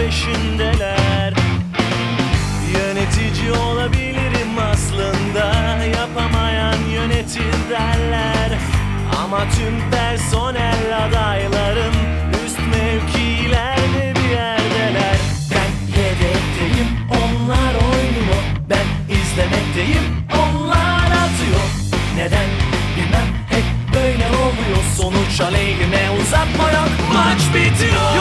peşindeler. Yönetici olabilirim aslında Yapamayan yönetir derler. Ama tüm personel adaylarım Üst mevkilerde bir yerdeler. Ben yedekteyim onlar oynuyor. Ben izlemekteyim onlar atıyor. Neden? Bilmem hep böyle oluyor. Sonuç aleyhime uzatma yok. Maç bitiyor.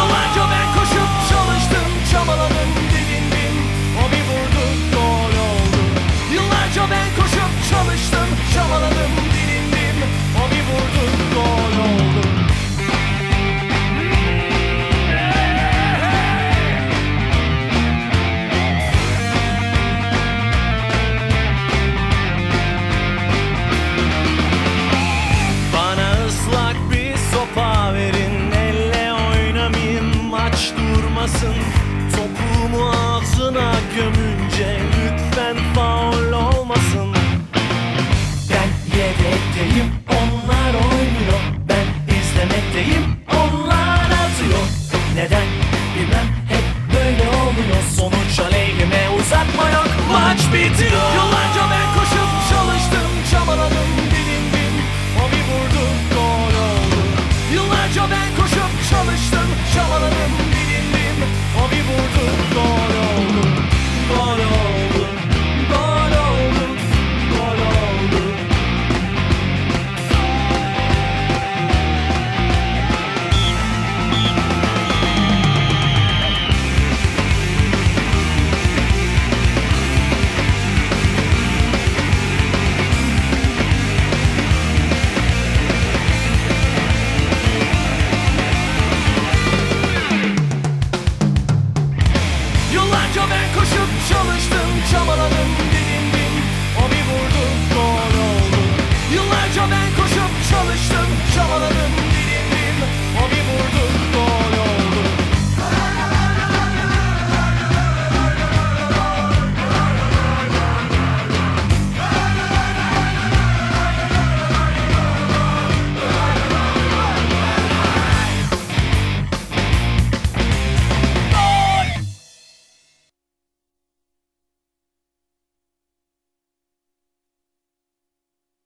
durmasın. Topuğumu ağzına gömünce lütfen faul olmasın. Ben yedekteyim onlar oynuyor. Ben izlemekteyim onlar atıyor. Neden? Bilmem hep böyle oluyor. Sonuç aleyhime uzatma yok maç bitiyor. Yıllarca ben koşup çalıştım çabaladım dilindim O bir vurdu gol oldu Yıllarca ben koşup çalıştım Yıllarca ben koşup çalıştım Çabaladım dilindim O bir vurdu.